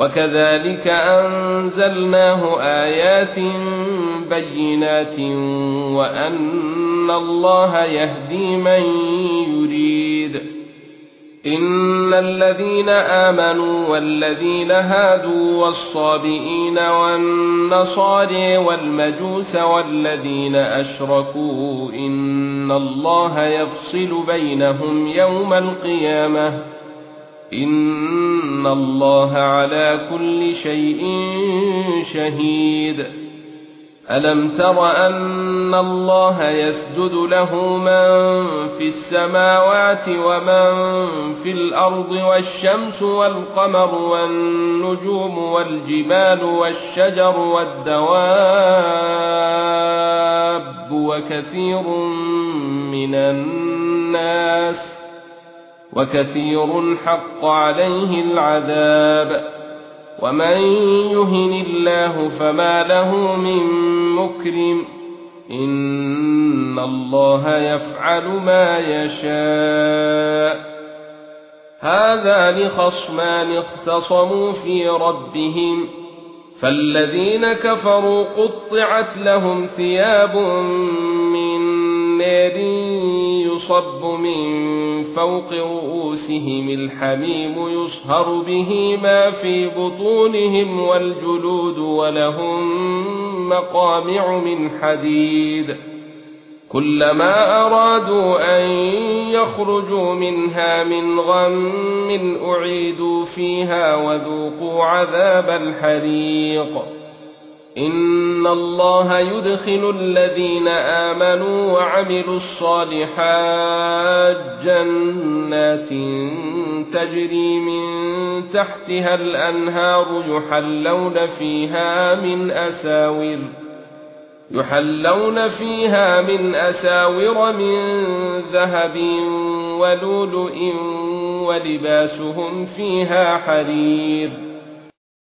وكذلك أنزلناه آيات بينات وأن الله يهدي من يريد. إن الذين آمنوا والذين هادوا والصابئين والنصارى والمجوس والذين أشركوا إن الله يفصل بينهم يوم القيامة. ان الله على كل شيء شهيد الم تر ان الله يسجد له من في السماوات ومن في الأرض والشمس والقمر والنجوم والجبال والشجر والدواب وكثير من الناس وكثير حق عليه العذاب. ومن يهن الله فما له من مكرم. إن الله يفعل ما يشاء. هذا لخصمان اختصموا في ربهم. فالذين كفروا قطعت لهم ثياب من نار يصب من فوق رؤوسهم الحميم يصهر به ما في بطونهم والجلود ولهم مقامع من حديد. كلما أرادوا أن يخرجوا منها من غم أعيدوا فيها وذوقوا عذاب الحريق. ان الله يدخل الذين امنوا وعملوا الصالحات جنات تجري من تحتها الانهار يحلون فيها من اساور يحلون فيها من اساور من ذهب ولؤلؤ ولباسهم فيها حرير